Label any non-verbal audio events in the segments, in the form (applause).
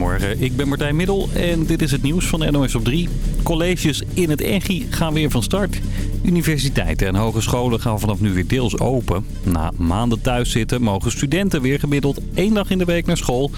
Goedemorgen, ik ben Martijn Middel en dit is het nieuws van NOS op 3. Colleges in het EGI gaan weer van start. Universiteiten en hogescholen gaan vanaf nu weer deels open. Na maanden thuis zitten mogen studenten weer gemiddeld één dag in de week naar school.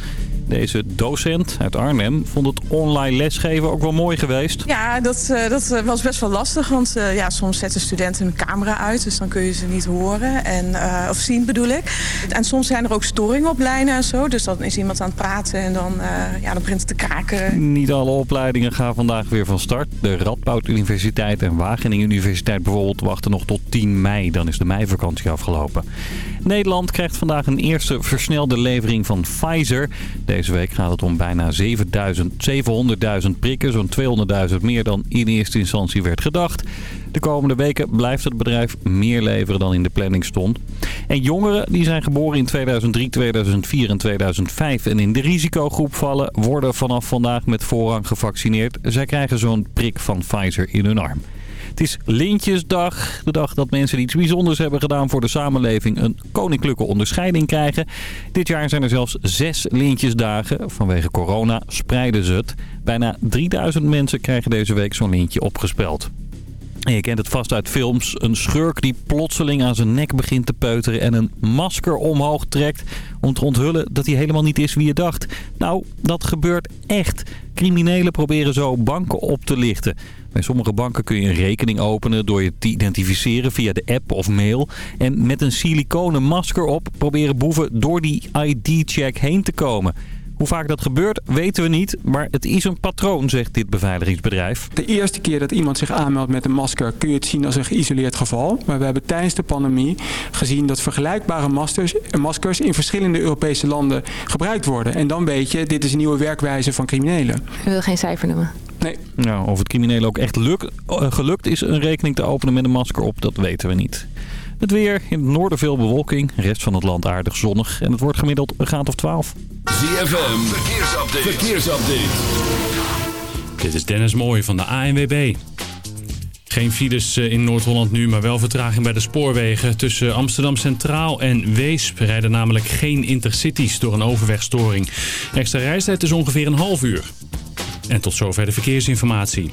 Deze docent uit Arnhem vond het online lesgeven ook wel mooi geweest. Ja, dat, uh, dat eh, was best wel lastig. Want uh, ja, soms zetten studenten hun camera uit. Dus dan kun je ze niet horen. En, uh, of zien bedoel ik. En soms zijn er ook storingen op lijnen en zo. Dus dan is iemand aan het praten en dan, ja, dan begint het te kraken. Niet alle opleidingen gaan vandaag weer van start. De Radboud Universiteit en Wageningen Universiteit bijvoorbeeld wachten nog tot 10 mei. Dan is de meivakantie afgelopen. Nederland krijgt vandaag een eerste versnelde levering van Pfizer. Deze week gaat het om bijna 700.000 prikken, zo'n 200.000 meer dan in eerste instantie werd gedacht. De komende weken blijft het bedrijf meer leveren dan in de planning stond. En jongeren die zijn geboren in 2003, 2004 en 2005 en in de risicogroep vallen... worden vanaf vandaag met voorrang gevaccineerd. Zij krijgen zo'n prik van Pfizer in hun arm. Het is Lintjesdag, de dag dat mensen die iets bijzonders hebben gedaan voor de samenleving een koninklijke onderscheiding krijgen. Dit jaar zijn er zelfs zes Lintjesdagen. Vanwege corona spreiden ze het. Bijna 3000 mensen krijgen deze week zo'n lintje opgespeld. En je kent het vast uit films. Een schurk die plotseling aan zijn nek begint te peuteren en een masker omhoog trekt om te onthullen dat hij helemaal niet is wie je dacht. Nou, dat gebeurt echt. Criminelen proberen zo banken op te lichten. Bij sommige banken kun je een rekening openen door je te identificeren via de app of mail. En met een siliconen masker op proberen boeven door die ID-check heen te komen. Hoe vaak dat gebeurt, weten we niet. Maar het is een patroon, zegt dit beveiligingsbedrijf. De eerste keer dat iemand zich aanmeldt met een masker... kun je het zien als een geïsoleerd geval. Maar we hebben tijdens de pandemie gezien dat vergelijkbare maskers, maskers... in verschillende Europese landen gebruikt worden. En dan weet je, dit is een nieuwe werkwijze van criminelen. U wil geen cijfer noemen? Nee. Nou, of het criminelen ook echt luk, gelukt is een rekening te openen met een masker op, dat weten we niet. Het weer, in het noorden veel bewolking, de rest van het land aardig zonnig. En het wordt gemiddeld een graad of 12. ZFM, verkeersupdate. verkeersupdate. Dit is Dennis Mooij van de ANWB. Geen files in Noord-Holland nu, maar wel vertraging bij de spoorwegen. Tussen Amsterdam Centraal en Weesp rijden namelijk geen intercities door een overwegstoring. Extra reistijd is ongeveer een half uur. En tot zover de verkeersinformatie.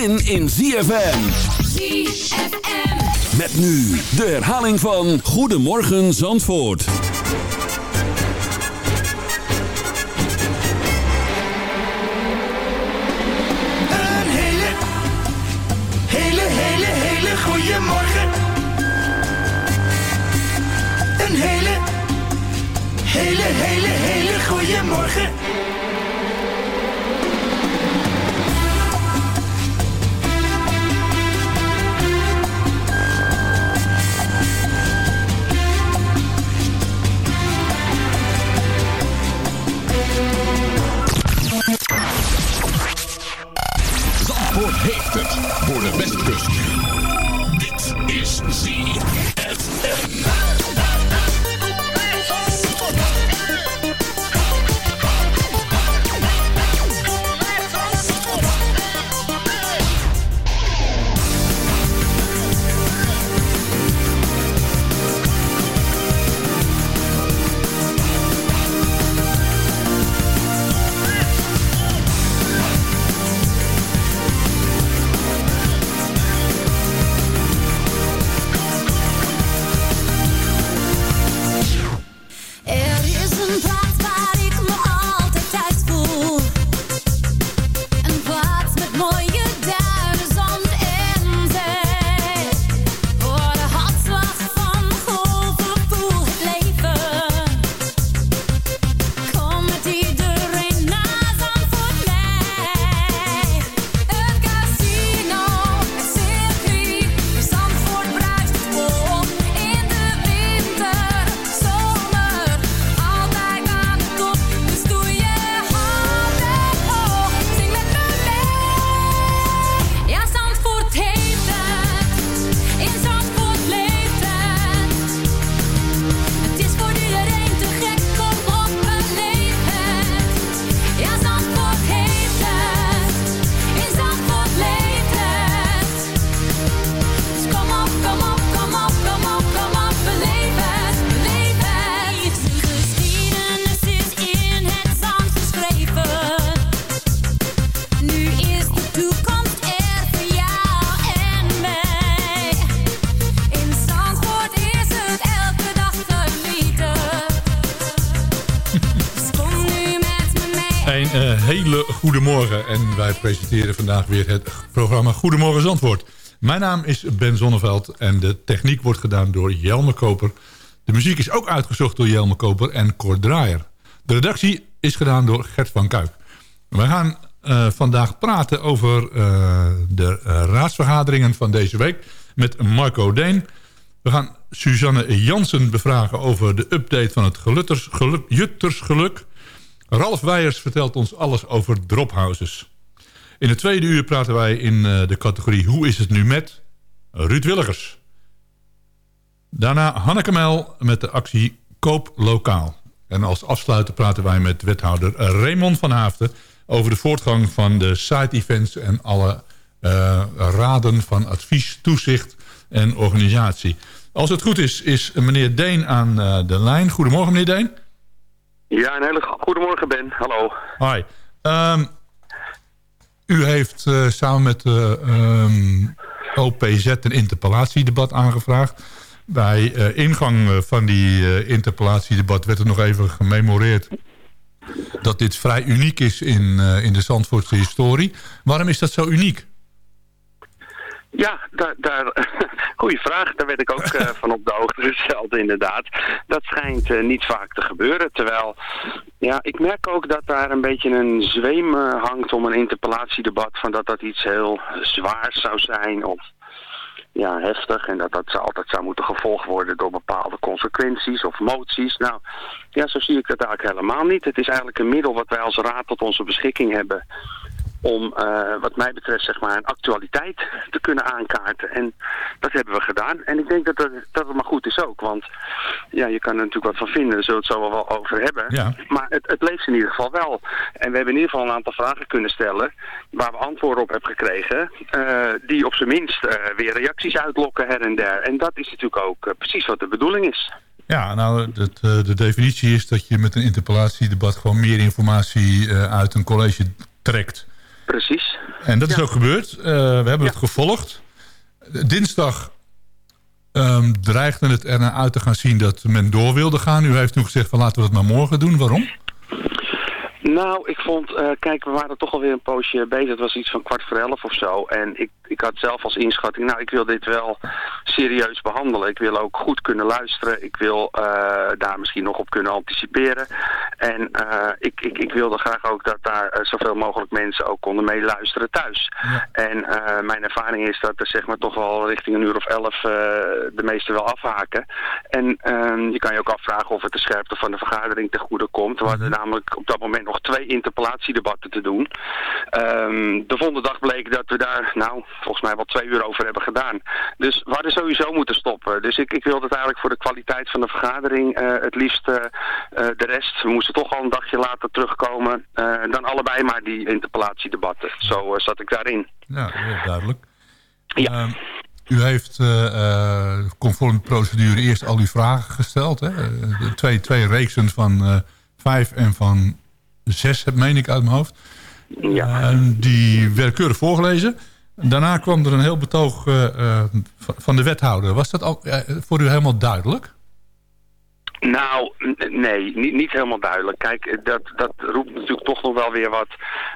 zin in ZFM. ZFM. Met nu de herhaling van Goedemorgen Zandvoort. Een hele, hele, hele, hele goede morgen. Een hele, hele, hele, hele goede morgen. Voor de Westkust. Dit is ZFM. Wij presenteren vandaag weer het programma Goedemorgen Zandvoort. Mijn naam is Ben Zonneveld en de techniek wordt gedaan door Jelme Koper. De muziek is ook uitgezocht door Jelme Koper en Cor Draaier. De redactie is gedaan door Gert van Kuik. We gaan eh, vandaag praten over eh, de raadsvergaderingen van deze week met Marco Deen. We gaan Suzanne Jansen bevragen over de update van het geluk, Juttersgeluk. Ralf Weijers vertelt ons alles over drophouses. In het tweede uur praten wij in eh, de categorie Hoe is het nu met Ruud Willigers. Daarna Hanneke Mel met de actie Koop Lokaal. En als afsluiter praten wij met wethouder Raymond van Haafden... over de voortgang van de site-events en alle eh, raden van advies, toezicht en organisatie. Als het goed is, is meneer Deen aan eh, de lijn. Goedemorgen, meneer Deen. Ja, een hele goedemorgen Ben. Hallo. Hi. Ehm, u heeft eh, samen met de ehm, OPZ een interpellatiedebat aangevraagd. Bij eh, ingang eh, van die eh, interpellatiedebat werd er nog even gememoreerd... dat dit vrij uniek is in, eh, in de Zandvoortse historie. Waarom is dat zo uniek? Ja, daar, daar, (laughs) goeie vraag. Daar werd ik ook eh, (laughs) van op de hoogte gesteld inderdaad. Dat schijnt eh, niet vaak te gebeuren. Terwijl, ja, ik merk ook dat daar een beetje een zweem eh, hangt om een interpellatiedebat. Van dat dat iets heel zwaars zou zijn of ja, heftig. En dat dat zou- altijd zou moeten gevolgd worden door bepaalde consequenties of moties. Nou, ja, zo zie ik dat eigenlijk helemaal niet. Het is eigenlijk een middel wat wij als raad tot onze beschikking hebben om, eh, wat mij betreft, zeg maar, een actualiteit te kunnen aankaarten. En dat hebben we gedaan. En ik denk dat het, dat het maar goed is ook. Want ja, je kan er natuurlijk wat van vinden. Daar zullen we het zo wel over hebben. Ja. Maar het, het leeft in ieder geval wel. En we hebben in ieder geval een aantal vragen kunnen stellen... waar we antwoorden op hebben gekregen... eh, die op zijn minst eh, weer reacties uitlokken her en der. En dat is natuurlijk ook precies wat de bedoeling is. Ja, nou, het, de definitie is dat je met een interpellatiedebat... gewoon meer informatie uit een college trekt. Precies. En dat is ook gebeurd. Eh, we hebben het gevolgd. Dinsdag ehm, dreigde het er naar uit te gaan zien dat men door wilde gaan. U heeft toen gezegd van laten we het maar morgen doen. Waarom? Nou, ik vond, eh, kijk, we waren toch alweer een poosje bezig. Het was iets van kwart voor elf of zo. En ik, ik had zelf als inschatting, nou, ik wil dit wel serieus behandelen. Ik wil ook goed kunnen luisteren. Ik wil eh, daar misschien nog op kunnen anticiperen. En eh, ik, ik, ik wilde graag ook dat daar zoveel mogelijk mensen ook konden meeluisteren thuis. En mijn ervaring is dat er zeg maar toch wel richting een uur of elf de meesten wel afhaken. En ehm, je kan je ook afvragen of het de scherpte van de vergadering ten goede komt. We hadden namelijk op dat moment nog twee interpellatiedebatten te doen. Ehm, de volgende dag bleek dat we daar, nou, volgens mij wel twee uur over hebben gedaan. Dus we hadden sowieso moeten stoppen. Dus ik, ik wilde het eigenlijk voor de kwaliteit van de vergadering eh, het liefst eh, eh, de rest. We moesten toch al een dagje later terugkomen. dan allebei maar die interpellatiedebatten. Zo zat ik daarin. Ja, heel duidelijk. Ehm, u heeft eh, conform de procedure eerst al uw vragen gesteld. Hè? Twee, twee reeksen van vijf en van zes, meen ik uit mijn hoofd. Ja. die werden keurig voorgelezen. Daarna kwam er een heel betoog eh, eh, van- van de wethouder. Was dat al, eh, voor u helemaal duidelijk? Nou, nee, niet, niet helemaal duidelijk. Kijk, eh, dat, dat roept natuurlijk toch nog wel weer wat,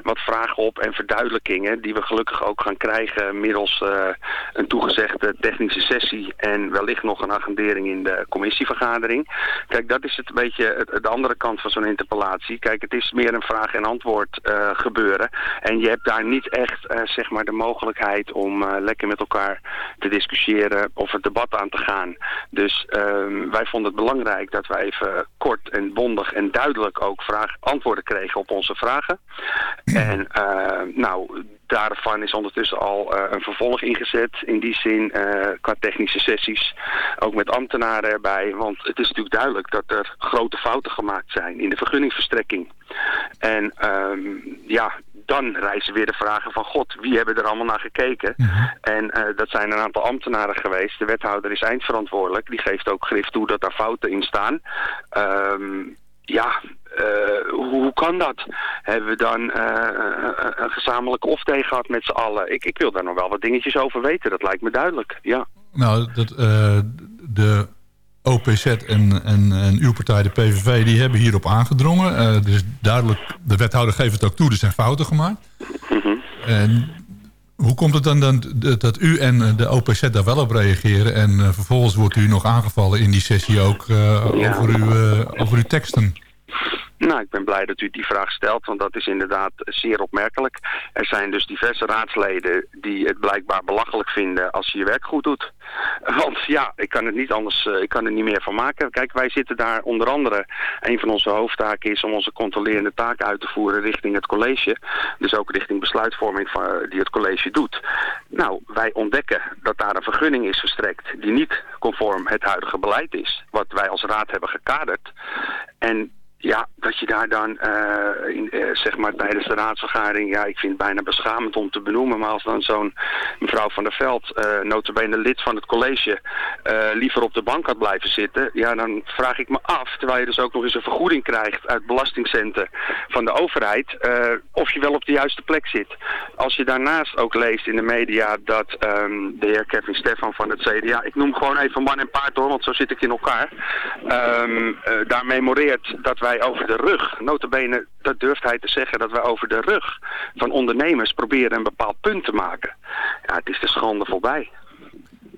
wat vragen op en verduidelijkingen... die we gelukkig ook gaan krijgen middels eh, een toegezegde technische sessie... en wellicht nog een agendering in de commissievergadering. Kijk, dat is het een beetje de andere kant van zo'n interpellatie. Kijk, het is meer een vraag- en antwoord eh, gebeuren. En je hebt daar niet echt, zeg maar, de mogelijkheid om lekker met elkaar te discussiëren... of het debat aan te gaan. Dus ehm, wij vonden het belangrijk dat wij even kort en bondig en duidelijk ook vraag, antwoorden kregen op onze vragen. En eh, nou, daarvan is ondertussen al eh, een vervolg ingezet. In die zin eh, qua technische sessies, ook met ambtenaren erbij. Want het is natuurlijk duidelijk dat er grote fouten gemaakt zijn in de vergunningverstrekking. En ehm, ja, dan rijzen weer de vragen van god, wie hebben er allemaal naar gekeken? En eh, dat zijn een aantal ambtenaren geweest. De wethouder is eindverantwoordelijk. Die geeft ook grif toe dat daar fouten in staan. Ehm, ja, eh, hoe, hoe kan dat? Hebben we dan eh, een- gezamenlijke off-day gehad met z'n allen? Ik, ik wil daar nog wel wat dingetjes over weten. Dat lijkt me duidelijk, ja. Nou, dat, de OPZ en, en, en uw partij, de PVV, die hebben hierop aangedrongen. Dus duidelijk, de wethouder geeft het ook toe, er zijn fouten gemaakt. En hoe komt het dan, dan dat- u en de OPZ daar wel op reageren... en eh, vervolgens wordt u nog aangevallen in die sessie ook eh, Ja. over, uw, over uw teksten? Nou, ik ben blij dat u die vraag stelt, want dat is inderdaad zeer opmerkelijk. Er zijn dus diverse raadsleden die het blijkbaar belachelijk vinden als je je werk goed doet. (laughs) Want ja, ik kan het niet anders, eh, ik kan er niet meer van maken. Kijk, wij zitten daar onder andere, een van onze hoofdtaken is om onze controlerende taak uit te voeren richting het college. Dus ook richting besluitvorming van, eh, die het college doet. Nou, wij ontdekken dat daar een vergunning is verstrekt die niet conform het huidige beleid is. Wat wij als raad hebben gekaderd. En ja, dat je daar dan, eh, in, eh, zeg maar tijdens de raadsvergadering, ja, ik vind het bijna beschamend om te benoemen, maar als dan zo'n mevrouw van der Veld, eh notabene lid van het college, liever op de bank had blijven zitten, ja, dan vraag ik me af, terwijl je dus ook nog eens een vergoeding krijgt uit belastingcenten van de overheid, of je wel op de juiste plek zit. Als je daarnaast ook leest in de media dat ehm, de heer Kevin Stefan van het CDA, ik noem gewoon even man en paard hoor, want zo zit ik in elkaar, eh, daar memoreert dat wij over de rug, notabene, dat durft hij te zeggen, dat wij over de rug van ondernemers proberen een bepaald punt te maken. Ja, het is de schande voorbij.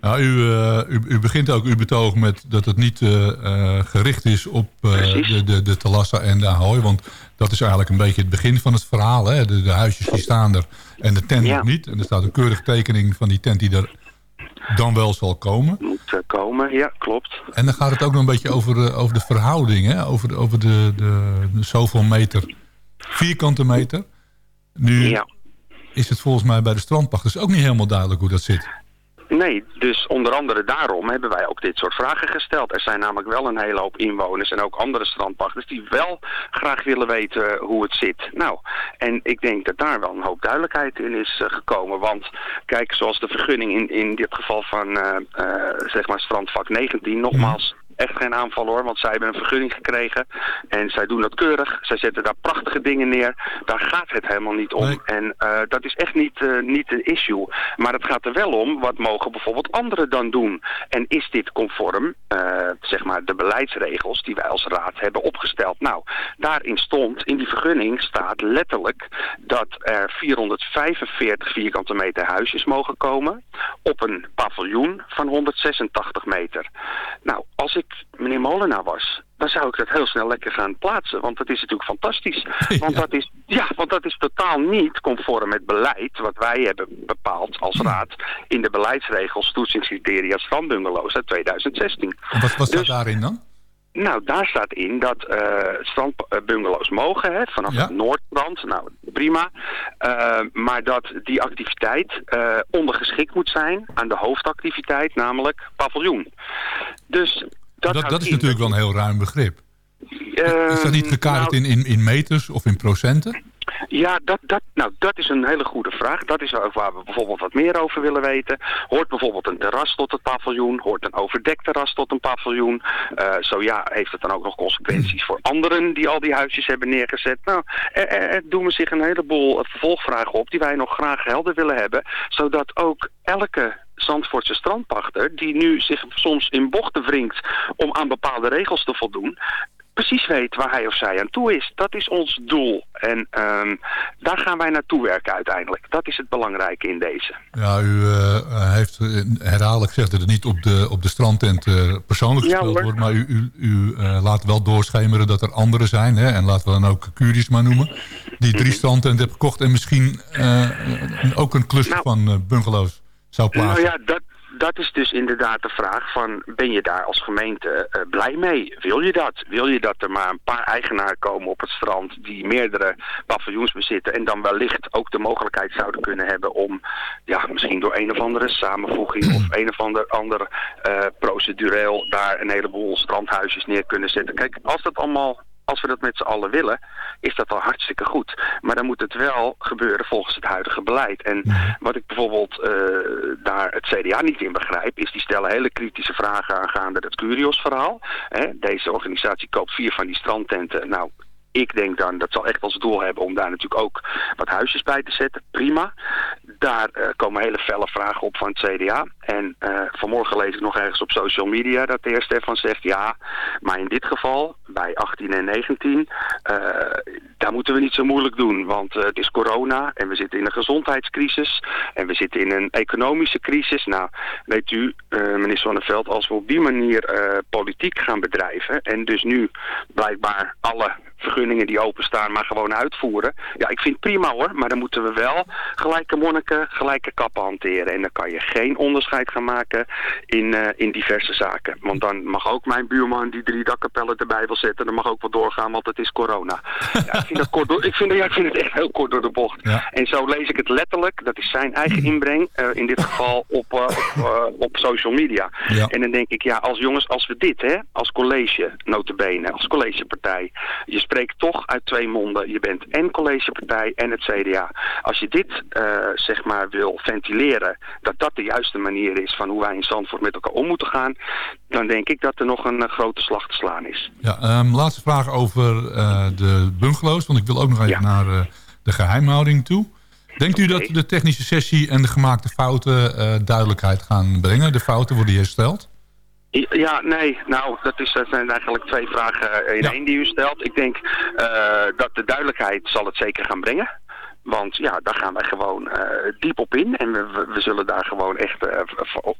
Nou, u, u, u begint ook uw betoog met dat het niet eh, eh, gericht is op de, de, de Talassa en de Ahoy. Want dat is eigenlijk een beetje het begin van het verhaal. Hè? De, de huisjes die staan er en de tent nog niet. En er staat een keurige tekening van die tent die er dan wel zal komen. Moet eh, komen, ja, klopt. En dan gaat het ook nog een beetje over, eh, over de verhouding. Hè? Over, de- over de, de, de zoveel meter, vierkante meter. Nu Ja. is het volgens mij bij de strandpachters ook niet helemaal duidelijk hoe dat zit. Nee, dus onder andere daarom hebben wij ook dit soort vragen gesteld. Er zijn namelijk wel een hele hoop inwoners en ook andere strandpachters die wel graag willen weten hoe het zit. Nou, en ik denk dat daar wel een hoop duidelijkheid in is eh, gekomen. Want kijk, zoals de vergunning in, in dit geval van eh, eh, zeg maar strandvak 19, nogmaals... Echt geen aanval hoor, want zij hebben een vergunning gekregen en zij doen dat keurig. Zij zetten daar prachtige dingen neer. Daar gaat het helemaal niet om. En eh, dat is echt niet, eh, niet een issue. Maar het gaat er wel om, wat mogen bijvoorbeeld anderen dan doen? En is dit conform, eh, zeg maar, de beleidsregels die wij als raad hebben opgesteld? Nou, daarin stond, in die vergunning staat letterlijk dat er 445 vierkante meter huisjes mogen komen op een paviljoen van 186 meter. Nou, als ik meneer Molenaar was, dan zou ik dat heel snel lekker gaan plaatsen. Want dat is natuurlijk fantastisch. (laughs) Want, dat is, ja, want dat is totaal niet conform het beleid wat wij hebben bepaald als raad in de beleidsregels toetsingscriteria strandbungalows uit 2016. En wat, wat staat daarin dan? Nou, daar staat in dat eh strandbungalows mogen, hè, vanaf Ja. het Noordstrand. Nou, prima. Eh, maar dat die activiteit eh, ondergeschikt moet zijn aan de hoofdactiviteit, namelijk paviljoen. Dus dat, Dat, is in natuurlijk wel een heel ruim begrip. Is dat niet gekaderd nou, in, in, in meters of in procenten? Ja, dat, dat, nou, dat is een hele goede vraag. Dat is waar we bijvoorbeeld wat meer over willen weten. Hoort bijvoorbeeld een terras tot het paviljoen? Hoort een overdekt terras tot een paviljoen? Eh, zo ja, heeft het dan ook nog consequenties voor anderen die al die huisjes hebben neergezet? Nou, er, er, er doen we zich een heleboel vervolgvragen op die wij nog graag helder willen hebben. Zodat ook elke Zandvoortse strandpachter, die nu zich soms in bochten wringt om aan bepaalde regels te voldoen, precies weet waar hij of zij aan toe is. Dat is ons doel. En ehm, daar gaan wij naartoe werken uiteindelijk. Dat is het belangrijke in deze. Ja, u eh, heeft eh, herhaaldelijk gezegd dat het niet op de, op de strandtent eh, persoonlijk gespeeld wordt. Maar u, u, u laat wel doorschemeren dat er anderen zijn. Hè, en laten we dan ook Curies maar noemen. Die drie strandtenten hebben gekocht en misschien ook een cluster van eh, bungalows zou plaatsen. Nou ja, dat, dat is dus inderdaad de vraag van... ben je daar als gemeente eh, blij mee? Wil je dat? Wil je dat er maar een paar eigenaren komen op het strand... die meerdere paviljoens bezitten... en dan wellicht ook de mogelijkheid zouden kunnen hebben om... ja, misschien door een of andere samenvoeging... of een of ander, ander eh, procedureel daar een heleboel strandhuisjes neer kunnen zetten. Kijk, als dat allemaal... Als we dat met z'n allen willen, is dat al hartstikke goed. Maar dan moet het wel gebeuren volgens het huidige beleid. En wat ik bijvoorbeeld eh, daar het CDA niet in begrijp... is die stellen hele kritische vragen aangaande het Curios-verhaal. Deze organisatie koopt vier van die strandtenten. Nou, ik denk dan, dat zal echt als doel hebben om daar natuurlijk ook wat huisjes bij te zetten. Prima. Daar eh, komen hele felle vragen op van het CDA. En eh, vanmorgen lees ik nog ergens op social media dat de heer Stefan zegt... ja, maar in dit geval, bij 18 en 19, eh, daar moeten we niet zo moeilijk doen. Want het is corona en we zitten in een gezondheidscrisis... en we zitten in een economische crisis. Nou, weet u, eh, meneer Zonneveld, als we op die manier politiek gaan bedrijven... en dus nu blijkbaar alle vergunningen die openstaan, maar gewoon uitvoeren. Ja, ik vind het prima hoor, maar dan moeten we wel gelijke monniken, gelijke kappen hanteren. En dan kan je geen onderscheid gaan maken in, eh, in diverse zaken. Want dan mag ook mijn buurman die drie dakkapellen erbij wil zetten, dan mag ook wel doorgaan, want het is corona. (laughs) Ja, ik, vind dat kort door, ik, vind, ja, ik vind het echt heel kort door de bocht. En zo lees ik het letterlijk, dat is zijn eigen inbreng, eh, in dit geval op, eh, op, op social media. Ja. En dan denk ik, ja, als jongens, als we dit, hè, als college, notabene, als collegepartij, je spreekt toch uit twee monden. Je bent en collegepartij en het CDA. Als je dit, eh, zeg maar, wil ventileren, dat dat de juiste manier is van hoe wij in Zandvoort met elkaar om moeten gaan, dan denk ik dat er nog een eh, grote slag te slaan is. Ja, ehm, laatste vraag over eh, de bungalows. Want ik wil ook nog even naar de geheimhouding toe. Denkt u dat de technische sessie en de gemaakte fouten duidelijkheid gaan brengen? De fouten worden hersteld? Ja, nee. Nou, dat, is, dat zijn eigenlijk twee vragen eh, in één die u stelt. Ik denk eh, dat de duidelijkheid zal het zeker gaan brengen. Want ja, daar gaan wij gewoon eh, diep op in. En we, we, we zullen daar gewoon echt eh,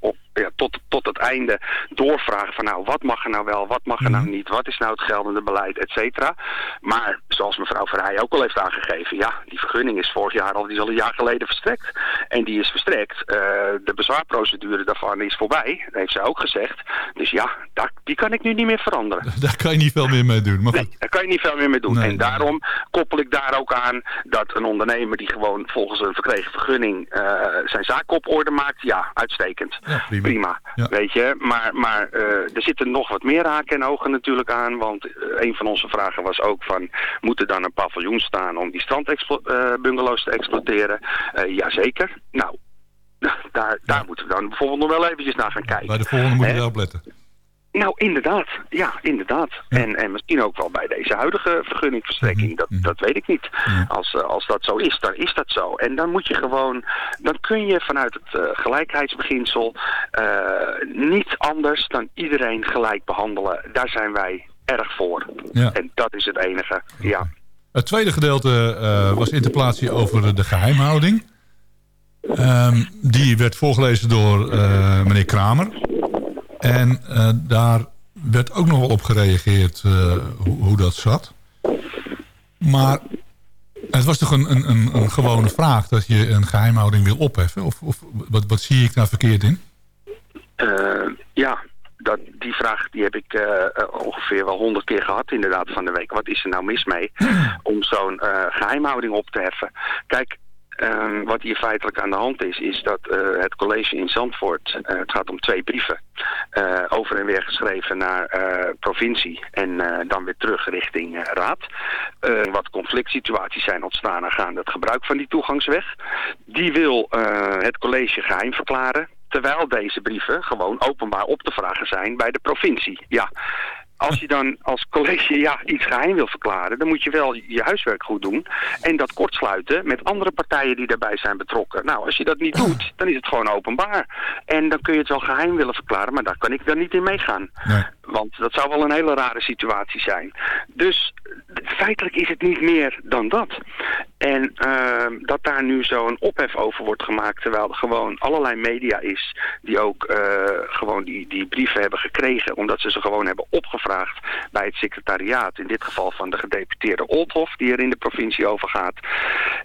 op, ja, tot, tot het einde doorvragen van nou, wat mag er nou wel, wat mag er nou niet, wat is nou het geldende beleid, et cetera. Maar zoals mevrouw Verheij ook al heeft aangegeven, ja, die vergunning is vorig jaar al, die is al een jaar geleden verstrekt. En die is verstrekt. Eh, de bezwaarprocedure daarvan is voorbij, dat heeft zij ook gezegd. Dus ja, daar, die kan ik nu niet meer veranderen. (laughs) Daar kan je niet veel meer mee doen. Maar goed. Nee, daar kan je niet veel meer mee doen. Nee, en daarom koppel ik daar ook aan dat een ondernemer die gewoon volgens een verkregen vergunning eh, zijn zaak op orde maakt, ja, uitstekend. prima. Ja. Weet je, maar, maar eh, er zitten nog wat meer haken en ogen natuurlijk aan, want eh, een van onze vragen was ook van, moet er dan een paviljoen staan om die strandbungalows te exploiteren? Jazeker. Nou, (laughs) daar, daar moeten we dan bijvoorbeeld nog wel eventjes naar gaan kijken. Bij de volgende moet je wel opletten. Nou, inderdaad. Ja, inderdaad. En, en misschien ook wel bij deze huidige vergunningverstrekking. Dat, dat weet ik niet. Als, eh, als dat zo is, dan is dat zo. En dan moet je gewoon... Dan kun je vanuit het eh, gelijkheidsbeginsel... eh, niet anders dan iedereen gelijk behandelen. Daar zijn wij erg voor. Ja. En dat is het enige. Ja. Het tweede gedeelte was interpolatie over de geheimhouding. Ehm, die werd voorgelezen door meneer Kramer. En eh, daar werd ook nog wel op gereageerd eh, hoe, hoe dat zat. Maar het was toch een, een, een, gewone vraag dat je een geheimhouding wil opheffen? Of, of wat, wat zie ik daar verkeerd in? Eh, ja, die vraag die heb ik ongeveer wel honderd keer gehad inderdaad van de week. Wat is er nou mis mee om zo'n eh, geheimhouding op te heffen? Kijk, eh, wat hier feitelijk aan de hand is, is dat eh, het college in Zandvoort, eh, het gaat om twee brieven, eh, over en weer geschreven naar provincie en dan weer terug richting raad. Wat conflict situaties zijn ontstaan aangaande het gebruik van die toegangsweg. Die wil het college geheim verklaren. Terwijl deze brieven gewoon openbaar op te vragen zijn bij de provincie. Ja, als je dan als college ja, iets geheim wil verklaren, dan moet je wel je huiswerk goed doen. En dat kortsluiten met andere partijen die daarbij zijn betrokken. Nou, als je dat niet doet, dan is het gewoon openbaar. En dan kun je het wel geheim willen verklaren, maar daar kan ik dan niet in meegaan. Want dat zou wel een hele rare situatie zijn. Dus eh, feitelijk is het niet meer dan dat. En uh, dat daar nu zo'n ophef over wordt gemaakt... terwijl er gewoon allerlei media is... die ook uh, gewoon die, die brieven hebben gekregen... omdat ze ze gewoon hebben opgevraagd bij het secretariaat. In dit geval van de gedeputeerde Oldhof... die er in de provincie over gaat.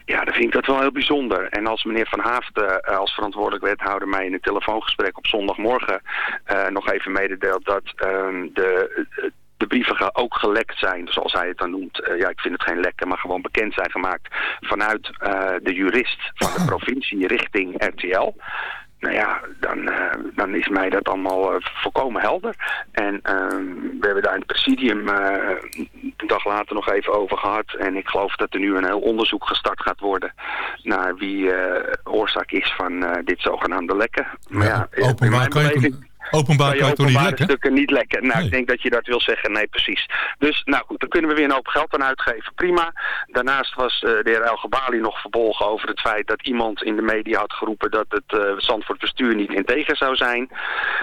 Ja, dan vind ik dat wel heel bijzonder. En als meneer Van Haafden uh, als verantwoordelijk wethouder... mij in een telefoongesprek op zondagmorgen... Uh, nog even mededeelt dat uh, de de brieven ook gelekt zijn, zoals hij het dan noemt. Uh, ja, ik vind het geen lekken, maar gewoon bekend zijn gemaakt vanuit uh, de jurist van de provincie richting RTL. Nou ja, dan, uh, dan is mij dat allemaal volkomen helder. En we hebben daar in het presidium een dag later nog even over gehad. En ik geloof dat er nu een heel onderzoek gestart gaat worden naar wie oorzaak is van dit zogenaamde lekken. Maar ja, openbaar kan je, Openbaar kan je niet stukken niet lekken. Nou, Nee. ik denk dat je dat wil zeggen. Nee, precies. Dus, nou goed, dan kunnen we weer een hoop geld aan uitgeven. Prima. Daarnaast was eh, de heer El Gabali nog verbolgen over het feit dat iemand in de media had geroepen dat het Zandvoort bestuur niet integer zou zijn.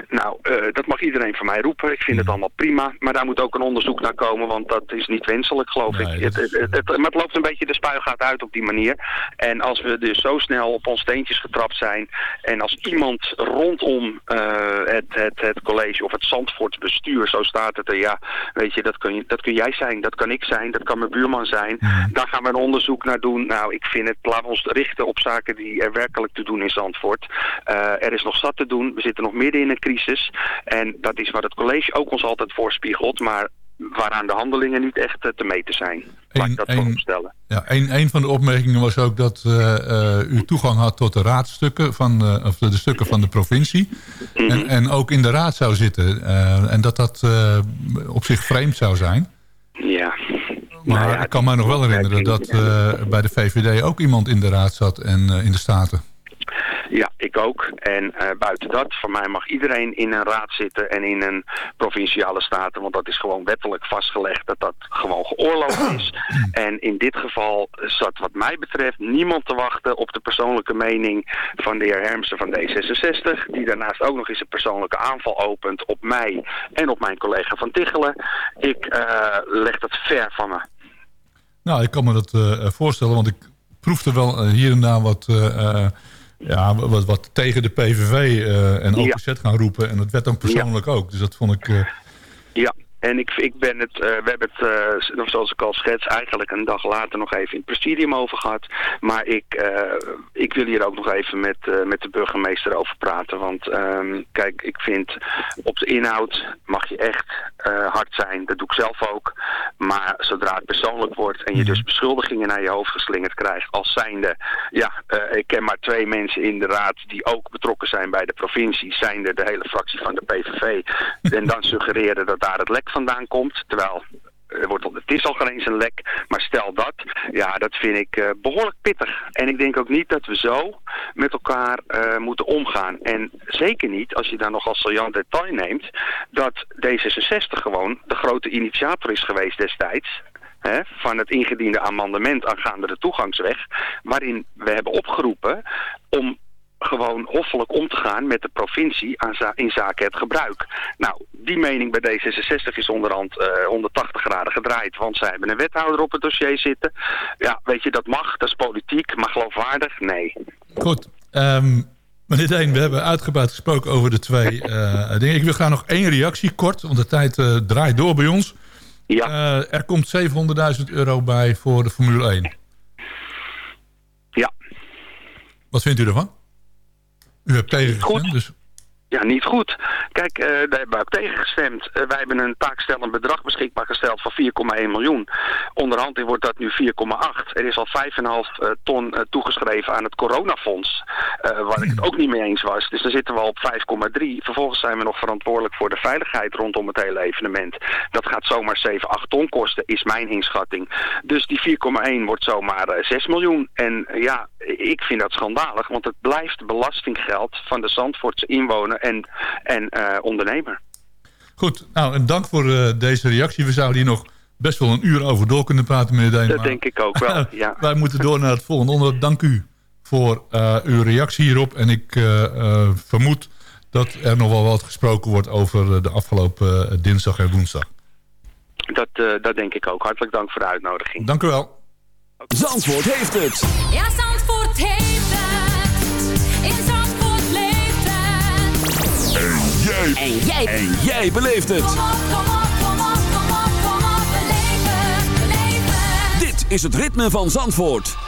Nou, eh, dat mag iedereen van mij roepen. Ik vind Mm. het allemaal prima. Maar daar moet ook een onderzoek naar komen, want dat is niet wenselijk, geloof Nee, ik. Het, is- het, het, het- maar het loopt een beetje de spuigaat uit op die manier. En als we dus zo snel op ons steentjes getrapt zijn en als iemand rondom het, het, het college of het Zandvoorts bestuur, zo staat het er, ja, weet je, dat kun, je, dat kun jij zijn, dat kan ik zijn, dat kan mijn buurman zijn. Daar gaan we een onderzoek naar doen. Nou, ik vind het, laten we ons richten op zaken die er werkelijk te doen in Zandvoort. Eh, er is nog zat te doen, we zitten nog midden in een crisis en dat is wat het college ook ons altijd voorspiegelt, maar waaraan de handelingen niet echt eh, te meten zijn. Laat ik Eén- dat één- voorop stellen. Ja, een, een van de opmerkingen was ook dat eh, eh, u toegang had tot de raadstukken van, of de stukken van de provincie. Mhm. En, en ook in de raad zou zitten. en dat dat op zich vreemd zou zijn. Ja. Maar Nou ja, ik kan me nog wel herinneren dat bij de VVD ook iemand in de raad zat en in de Staten. Ik ook. En eh, buiten dat, voor mij mag iedereen in een raad zitten en in een provinciale staten. Want dat is gewoon wettelijk vastgelegd dat dat gewoon geoorloofd is. (clears throat) En in dit geval zat wat mij betreft niemand te wachten op de persoonlijke mening van de heer Hermsen van D66. Die daarnaast ook nog eens een persoonlijke aanval opent op mij en op mijn collega van Tichelen. Ik eh, leg dat ver van me. Nou, ik kan me dat eh, voorstellen, want ik proefde wel hier en daar wat, ja, wat, wat tegen de PVV eh, en Ja. OPZ gaan roepen. En dat werd dan persoonlijk ook. Dus dat vond ik... eh, Ja, en ik, ik ben het, eh, we hebben het, eh, zoals ik al schets, eigenlijk een dag later nog even in het presidium over gehad. Maar ik, eh, ik wil hier ook nog even met, met de burgemeester over praten. Want ehm, kijk, ik vind op de inhoud mag je echt hard zijn. Dat doe ik zelf ook. Maar zodra het persoonlijk wordt en je dus beschuldigingen naar je hoofd geslingerd krijgt als zijnde... Ja, ik ken maar twee mensen in de raad die ook betrokken zijn bij de provincie. Zijnde de hele fractie van de PVV. En dan suggereren dat daar het lek vandaan komt. Terwijl er al, het is al geen eens een lek, maar stel dat, ja, dat vind ik eh, behoorlijk pittig. En ik denk ook niet dat we zo met elkaar eh, moeten omgaan. En zeker niet, als je daar nog als saillant detail neemt, dat D66 gewoon de grote initiator is geweest destijds. Hè, van het ingediende amendement aangaande de toegangsweg, waarin we hebben opgeroepen om gewoon hoffelijk om te gaan met de provincie aan za- in zaken het gebruik. Nou, die mening bij D66 is onderhand eh 180 graden gedraaid, want zij hebben een wethouder op het dossier zitten. Ja, weet je, dat mag, dat is politiek, maar geloofwaardig? Nee. Goed. ehm, meneer Deen, we hebben uitgebreid gesproken over de twee eh, dingen. Ik wil graag nog één reactie, kort, want de tijd eh, draait door bij ons. Ja. Eh, er komt 700.000 euro bij voor de Formule 1. Ja. Wat vindt u ervan? U hebt tegengestemd, dus... Ja, niet goed. Kijk, eh, daar hebben we ook tegen gestemd. Eh, wij hebben een taakstellend bedrag beschikbaar gesteld van 4,1 miljoen. Onderhand wordt dat nu 4,8. Er is al 5,5 eh, ton toegeschreven aan het coronafonds. waar ik het ook niet mee eens was. Dus dan zitten we al op 5,3. Vervolgens zijn we nog verantwoordelijk voor de veiligheid rondom het hele evenement. Dat gaat zomaar 7, 8 ton kosten, is mijn inschatting. Dus die 4,1 wordt zomaar eh, 6 miljoen. En ja, ik vind dat schandalig. Want het blijft belastinggeld van de Zandvoortse inwoner en, en eh, ondernemer. Goed, nou en dank voor eh, deze reactie. We zouden hier nog best wel een uur over door kunnen praten, meneer Deen. Dat maar- denk ik ook wel, (laughs) ja. Wij moeten door naar het volgende onderwerp. Dank u voor eh, uw reactie hierop. En ik vermoed dat er nog wel wat gesproken wordt over de afgelopen dinsdag en woensdag. Dat, eh, dat denk ik ook. Hartelijk dank voor de uitnodiging. Dank u wel. Zandvoort heeft het. Ja, Zandvoort jij. En jij. En jij beleeft het. Kom op, kom op, kom op, kom op. Beleef beleef het. Dit is het ritme van Zandvoort.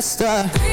faster.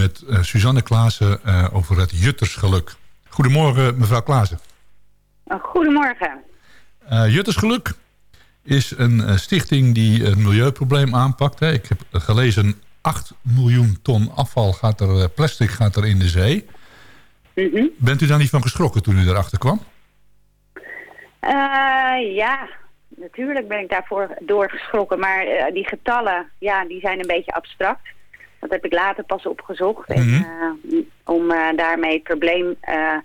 Met eh, Suzanne Klaassen eh, over het Juttersgeluk. Goedemorgen mevrouw Klaassen. Goedemorgen. Eh, Juttersgeluk is een stichting die een milieuprobleem aanpakt. Hè. Ik heb gelezen 8 miljoen ton afval gaat er, plastic gaat er in de zee. Mhm. Bent u daar niet van geschrokken toen u erachter kwam? Ja, natuurlijk ben ik daarvoor doorgeschrokken. Maar die getallen, ja, die zijn een beetje abstract. Dat heb ik later pas opgezocht. En, eh, om eh, daarmee het probleem eh,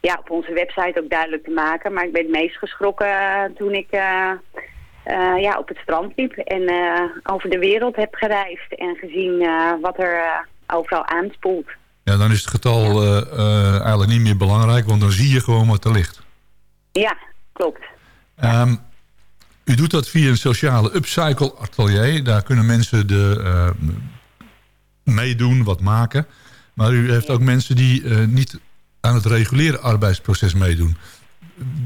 ja, op onze website ook duidelijk te maken. Maar ik ben het meest geschrokken toen ik ja, op het strand liep. En over de wereld heb gereisd. En gezien wat er overal aanspoelt. Ja, dan is het getal eigenlijk niet meer belangrijk, want dan zie je gewoon wat er ligt. Ja, klopt. Ehm, u doet dat via een sociale upcycle atelier. Daar kunnen mensen de, meedoen, wat maken. Maar u heeft ook mensen die eh, niet aan het reguliere arbeidsproces meedoen.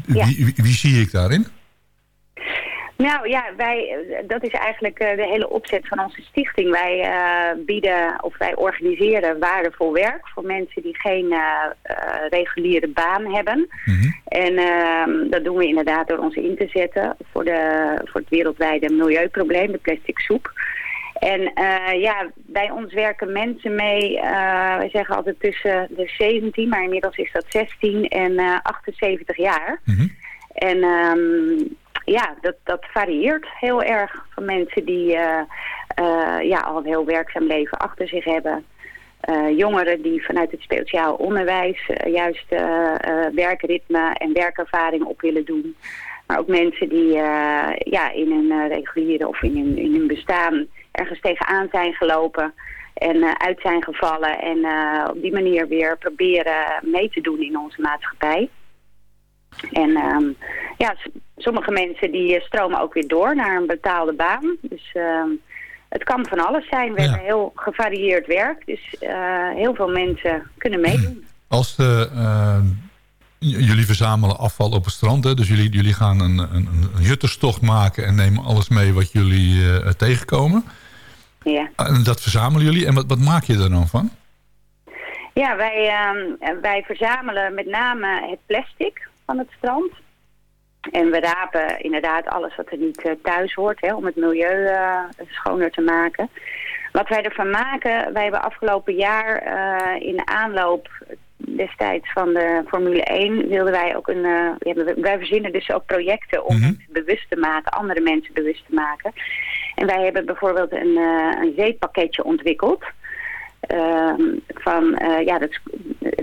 Ja. Wie, wie, wie zie ik daarin? Nou ja, wij, eh, dat is eigenlijk eh, de hele opzet van onze stichting. Wij bieden of wij organiseren waardevol werk voor mensen die geen reguliere baan hebben. En ehm, dat doen we inderdaad door ons in te zetten voor, de, voor het wereldwijde milieuprobleem, de plastic soep. En eh, ja, bij ons werken mensen mee, eh, wij zeggen altijd tussen de 17, maar inmiddels is dat 16 en eh 78 jaar. En ehm, ja, dat, dat varieert heel erg van mensen die ja, al een heel werkzaam leven achter zich hebben. Jongeren die vanuit het speciaal onderwijs juist werkritme en werkervaring op willen doen. Maar ook mensen die ja, in hun reguliere of in hun, in hun bestaan ergens tegenaan zijn gelopen en eh, uit zijn gevallen. En eh, op die manier weer proberen mee te doen in onze maatschappij. En ehm, ja, sommige mensen die eh, stromen ook weer door naar een betaalde baan. Dus ehm, het kan van alles zijn. We hebben heel gevarieerd werk. Dus heel veel mensen kunnen meedoen. (clears throat) Als de, eh, j- jullie verzamelen afval op het strand, hè? dus jullie, jullie gaan een, een, een jutterstocht maken en nemen alles mee wat jullie tegenkomen. Ja. En dat verzamelen jullie. En wat, wat maak je er dan van? Ja, wij, ehm, wij verzamelen met name het plastic van het strand. En we rapen inderdaad alles wat er niet eh, thuis hoort, hè, om het milieu eh, schoner te maken. Wat wij ervan maken, wij hebben afgelopen jaar eh, in aanloop destijds van de Formule 1 wilden wij ook een, wij verzinnen dus ook projecten om mensen bewust te maken, andere mensen bewust te maken. En wij hebben bijvoorbeeld een, eh, een zeepakketje ontwikkeld. Ehm, van, eh, ja, dat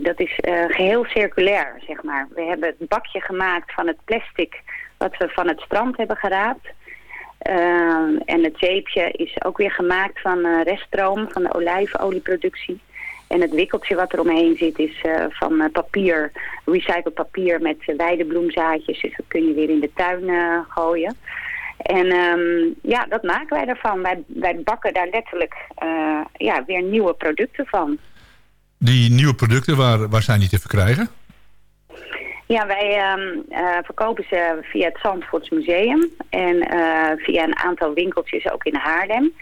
dat is eh, geheel circulair, zeg maar. We hebben het bakje gemaakt van het plastic wat we van het strand hebben geraapt. Ehm, en het zeepje is ook weer gemaakt van eh, reststroom van de olijfolieproductie. En het wikkeltje wat er omheen zit is van papier, recycled papier met uh, weidebloemzaadjes. Dus dat kun je weer in de tuin gooien. En ehm, ja, dat maken wij daarvan. Wij, wij bakken daar letterlijk eh, ja, weer nieuwe producten van. Die nieuwe producten, waar, waar zijn die te verkrijgen? Ja, wij eh, verkopen ze via het Zandvoorts Museum en eh, via een aantal winkeltjes ook in Haarlem.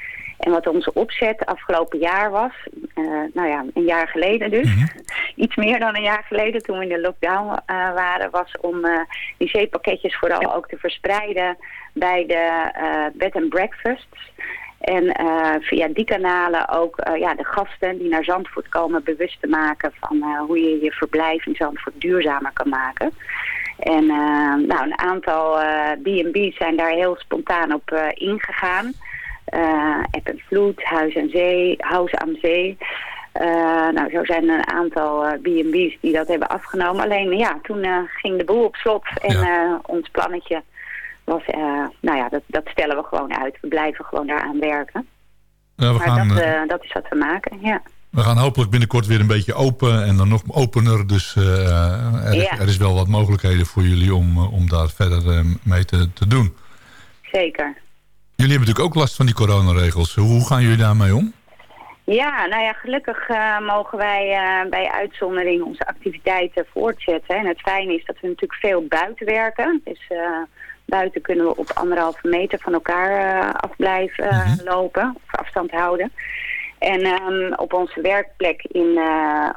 En wat onze opzet afgelopen jaar was, eh, nou ja, een jaar geleden dus, (laughs) iets meer dan een jaar geleden toen we in de lockdown eh, waren, was om eh, die zeepakketjes vooral ook te verspreiden bij de eh, bed and breakfasts. En eh, via die kanalen ook eh, ja, de gasten die naar Zandvoort komen bewust te maken van eh, hoe je je verblijf in Zandvoort duurzamer kan maken. En eh, nou, een aantal eh, B&B's zijn daar heel spontaan op eh, ingegaan. Eh App en Vloed, Huis en Zee, Huis aan Zee. Eh, nou, zo zijn er een aantal eh, B&B's die dat hebben afgenomen. Alleen ja, toen ging de boel op slot en ons plannetje was, nou ja, dat, dat stellen we gewoon uit. We blijven gewoon daaraan werken. Ja, we, maar gaan, dat, dat is wat we maken, ja. we gaan hopelijk binnenkort weer een beetje open en dan nog opener. Dus er, Ja. er is wel wat mogelijkheden voor jullie om, om daar verder mee te, te doen. Zeker. Jullie hebben natuurlijk ook last van die coronaregels. Hoe gaan jullie daarmee om? Ja, nou ja, gelukkig eh, mogen wij eh, bij uitzondering onze activiteiten voortzetten. En het fijne is dat we natuurlijk veel buiten werken. Dus eh, buiten kunnen we op anderhalve meter van elkaar eh, af blijven eh, lopen of afstand houden. En ehm, op onze werkplek in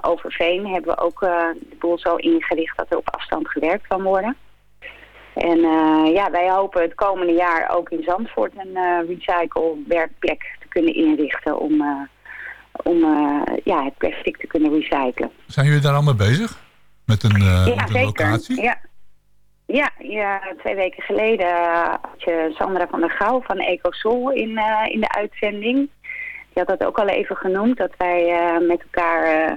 Overveen hebben we ook de boel zo ingericht dat er op afstand gewerkt kan worden. En eh, ja, wij hopen het komende jaar ook in Zandvoort een eh recycle werkplek te kunnen inrichten om, eh, om eh, ja, het plastic te kunnen recyclen. Zijn jullie daar al mee bezig? Met een, eh, ja, met een zeker. locatie? Ja. Ja, ja, twee weken geleden had je Sandra van der Gouw van Ecosol in, eh, in de uitzending. Die had dat ook al even genoemd, dat wij eh, met elkaar eh,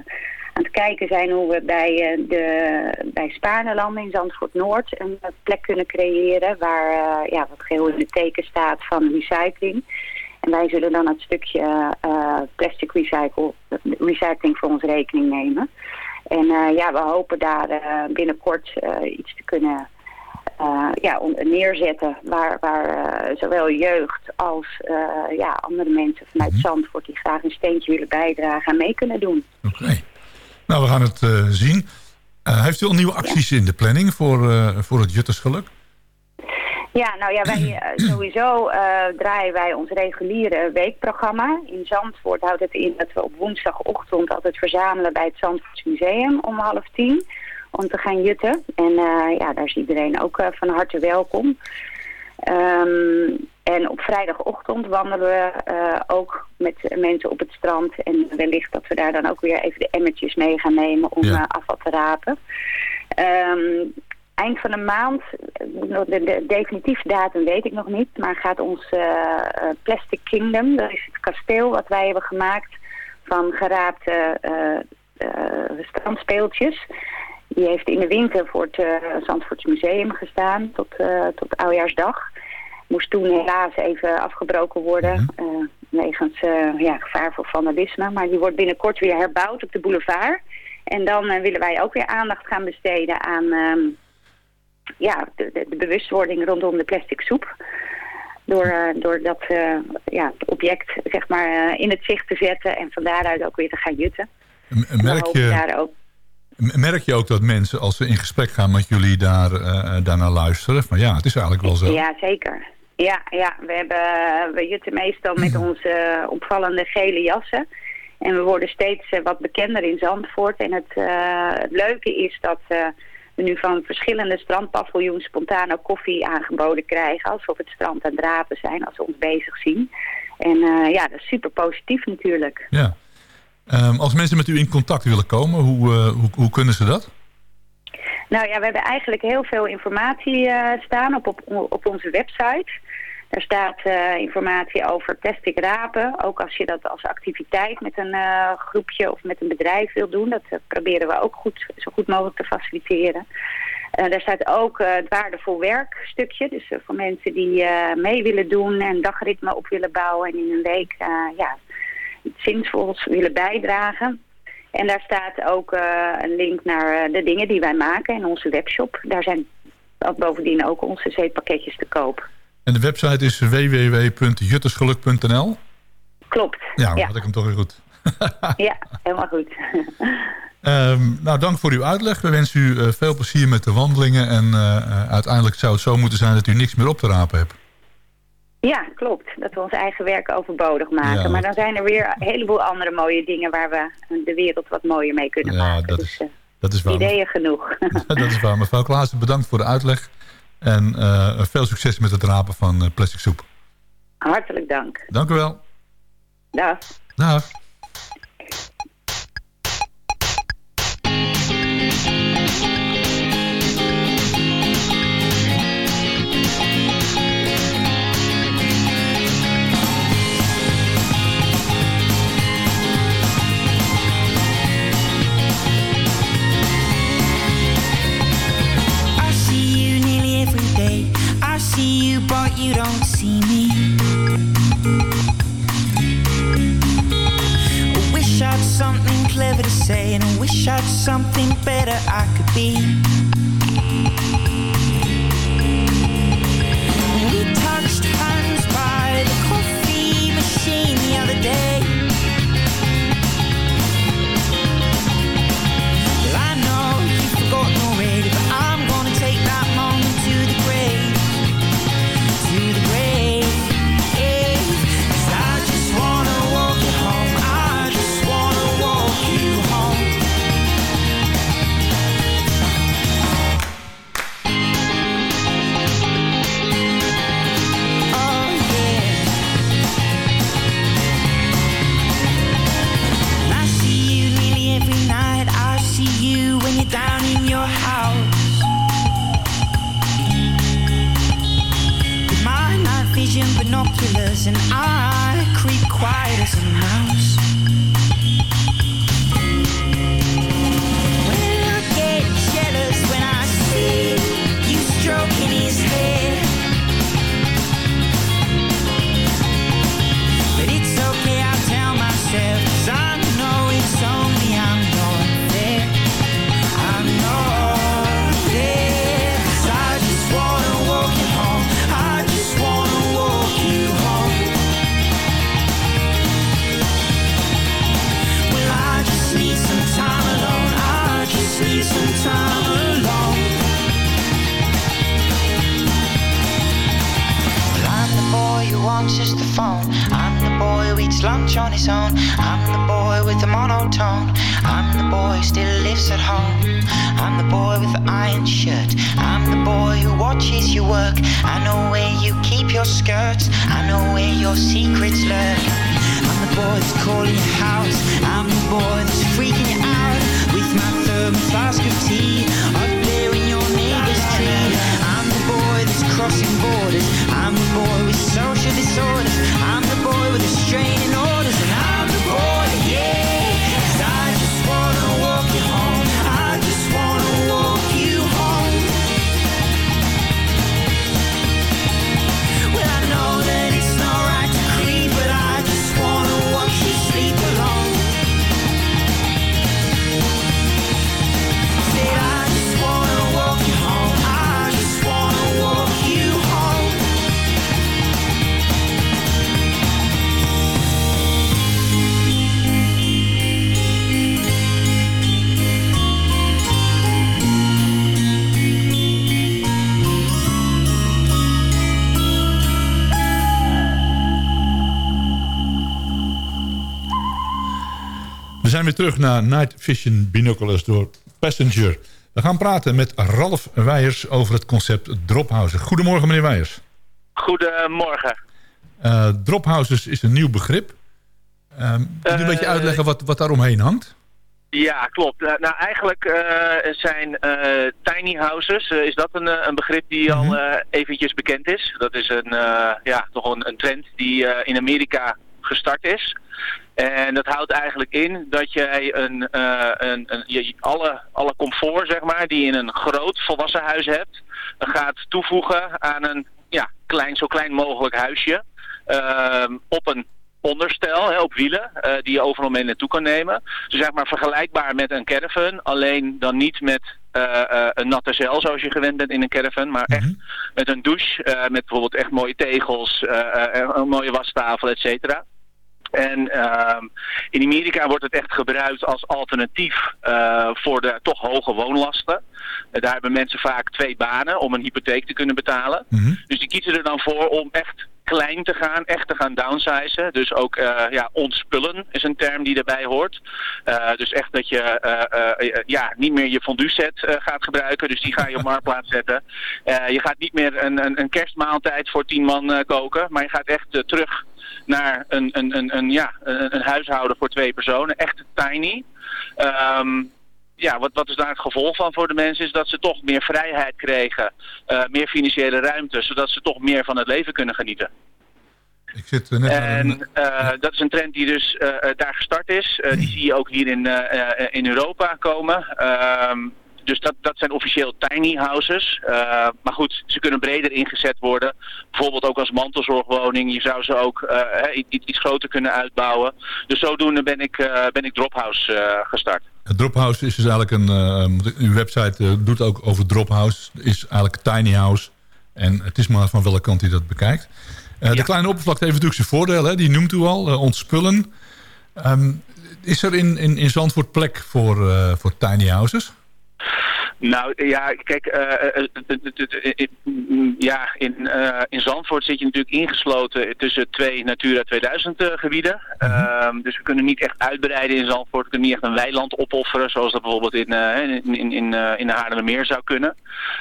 aan het kijken zijn hoe we bij, eh, de, bij Spaarnelanden in Zandvoort Noord een plek kunnen creëren waar eh, ja, wat geheel in het teken staat van recycling. En wij zullen dan het stukje eh, plastic recycle, recycling voor ons rekening nemen. En ja, we hopen daar binnenkort iets te kunnen ja, neerzetten waar, waar zowel jeugd als ja, andere mensen vanuit Zandvoort die graag een steentje willen bijdragen aan mee kunnen doen. Nou, we gaan het eh, zien. Eh, heeft u al nieuwe acties in de planning voor, eh, voor het Juttersgeluk? Ja, nou ja, wij (clears throat) sowieso draaien wij ons reguliere weekprogramma. In Zandvoort houdt het in dat we op woensdagochtend altijd verzamelen bij het Zandvoorts Museum om half tien. Om te gaan jutten. En ja, daar is iedereen ook van harte welkom. Ehm, en op vrijdagochtend wandelen we eh, ook met mensen op het strand. En wellicht dat we daar dan ook weer even de emmertjes mee gaan nemen om Ja. eh, afval te rapen. Ehm, eind van de maand, de, de, de definitieve datum weet ik nog niet, maar gaat ons eh, Plastic Kingdom, dat is het kasteel wat wij hebben gemaakt van geraapte eh, strandspeeltjes. Die heeft in de winter voor het uh, Zandvoorts Museum gestaan tot, tot oudjaarsdag. Moest toen helaas even afgebroken worden wegens eh, ja, gevaar voor vandalisme. Maar die wordt binnenkort weer herbouwd op de boulevard. En dan eh, willen wij ook weer aandacht gaan besteden aan ehm, ja, de, de, de bewustwording rondom de plastic soep. Door, door dat ja, het object zeg maar, in het zicht te zetten en van daaruit ook weer te gaan jutten. M- We Merk je, daar ook merk je ook dat mensen, als ze in gesprek gaan met jullie, daar, eh, daarnaar luisteren? Van ja, het is eigenlijk wel zo. Ja, zeker. Ja, ja, we, hebben, we jutten meestal met onze opvallende gele jassen. En we worden steeds eh, wat bekender in Zandvoort. En het, eh, het leuke is dat eh, we nu van verschillende strandpaviljoens spontaan ook koffie aangeboden krijgen. Alsof het strand aan drapen zijn als ze ons bezig zien. En ja, dat is super positief natuurlijk. Ja. Ehm, als mensen met u in contact willen komen, hoe, hoe, hoe kunnen ze dat? Nou ja, we hebben eigenlijk heel veel informatie staan op, op, op onze website. Er staat eh, informatie over plastic rapen. Ook als je dat als activiteit met een eh, groepje of met een bedrijf wil doen. Dat eh, proberen we ook goed, zo goed mogelijk te faciliteren. Daar staat ook het waardevol werk stukje. Dus voor mensen die mee willen doen en dagritme op willen bouwen. En in een week ja, iets zinvols willen bijdragen. En daar staat ook een link naar de dingen die wij maken in onze webshop. Daar zijn bovendien ook onze zeepakketjes te koop. En de website is www.juttersgeluk.nl. Klopt. Ja, ja. had ik hem toch weer goed. (laughs) ja, helemaal goed. (laughs) Ehm, nou, dank voor uw uitleg. We wensen u eh, veel plezier met de wandelingen. En eh, eh, uiteindelijk zou het zo moeten zijn dat u niks meer op te rapen hebt. ja, klopt. Dat we ons eigen werk overbodig maken. Ja, maar dan zijn er weer een heleboel andere mooie dingen waar we de wereld wat mooier mee kunnen Ja, maken. dat dus is, dat is waar. ideeën genoeg. (laughs) dat is waar. Mevrouw Klaassen, bedankt voor de uitleg. En eh, veel succes met het rapen van eh, plastic soep. Hartelijk dank. Dank u wel. Dag. Dag. You, don't see me. I wish I'd something clever to say, and I wish I'd something better I could be. We touched hands by the coffee machine the other day. Binoculars, and I creep quiet as a mouse. Lunch on his own. I'm the boy with the monotone. I'm the boy who still lives at home. I'm the boy with the iron shirt. I'm the boy who watches you work. I know where you keep your skirts. I know where your secrets lurk. I'm the boy that's calling your house. I'm the boy that's freaking you out with my thermal flask of tea up there in your neighbor's tree. I'm the boy that's crossing borders. I'm the boy with social disorders. I'm the boy with the straining weer terug naar Night Vision Binoculars door Passenger. We gaan praten met Ralf Weijers over het concept drophouses. Goedemorgen meneer Weijers. Goedemorgen. Uh, drophouses is een nieuw begrip. Kun je een beetje uitleggen wat, wat daar omheen hangt? Ja, klopt. Uh, nou, eigenlijk uh, zijn uh, tiny houses, is dat een, een begrip die al eventjes bekend is. Dat is een, ja, toch een, een trend die in Amerika gestart is. En dat houdt eigenlijk in dat jij een, een, een, je, alle, alle comfort, zeg maar, die je in een groot volwassen huis hebt, gaat toevoegen aan een ja, klein, zo klein mogelijk huisje. Ehm, op een onderstel hè, op wielen uh, die je overal mee naartoe kan nemen. Dus zeg maar vergelijkbaar met een caravan, alleen dan niet met uh, uh, een natte cel zoals je gewend bent in een caravan, maar echt met een douche, met bijvoorbeeld echt mooie tegels, een mooie wastafel, et cetera. En uh, in Amerika wordt het echt gebruikt als alternatief uh, voor de toch hoge woonlasten. Uh, daar hebben mensen vaak twee banen om een hypotheek te kunnen betalen. Mm -hmm. Dus die kiezen er dan voor om echt klein te gaan, echt te gaan downsizen. Dus ook uh, ja, ontspullen is een term die daarbij hoort. Dus echt dat je ja, niet meer je fondue set gaat gebruiken. Dus die ga je op marktplaats (laughs) zetten. je gaat niet meer een, een, een kerstmaaltijd voor tien man koken. Maar je gaat echt terug naar een, een, een, een, ja, een, een huishouden voor twee personen. Echt tiny. Um, ja, wat, wat is daar het gevolg van voor de mensen is dat ze toch meer vrijheid kregen, uh, meer financiële ruimte, zodat ze toch meer van het leven kunnen genieten. Ik zit net en een... uh, dat is een trend die dus uh, daar gestart is. die zie je ook hier in, in Europa komen. Um, dus dat, dat zijn officieel tiny houses. Uh, maar goed, ze kunnen breder ingezet worden. Bijvoorbeeld ook als mantelzorgwoning. Je zou ze ook uh, iets, iets groter kunnen uitbouwen. Dus zodoende ben ik, uh, ben ik Drophouse gestart. Het Drophouse is dus eigenlijk een... uw website doet ook over Drophouse. is eigenlijk tiny house. En het is maar van welke kant u dat bekijkt. Ja. De kleine oppervlakte heeft natuurlijk zijn voordeel. Hè? Die noemt u al, ontspullen. Um, is er in, in, in Zandvoort plek voor, voor tiny houses? Nou ja, kijk, ja, in, uh, in Zandvoort zit je natuurlijk ingesloten tussen twee Natura 2000 gebieden. Mm -hmm. dus we kunnen niet echt uitbreiden in Zandvoort. We kunnen niet echt een weiland opofferen, zoals dat bijvoorbeeld in, in, in, in, de Haarlemmermeer zou kunnen.